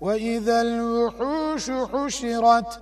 وإذا الوحوش حشرت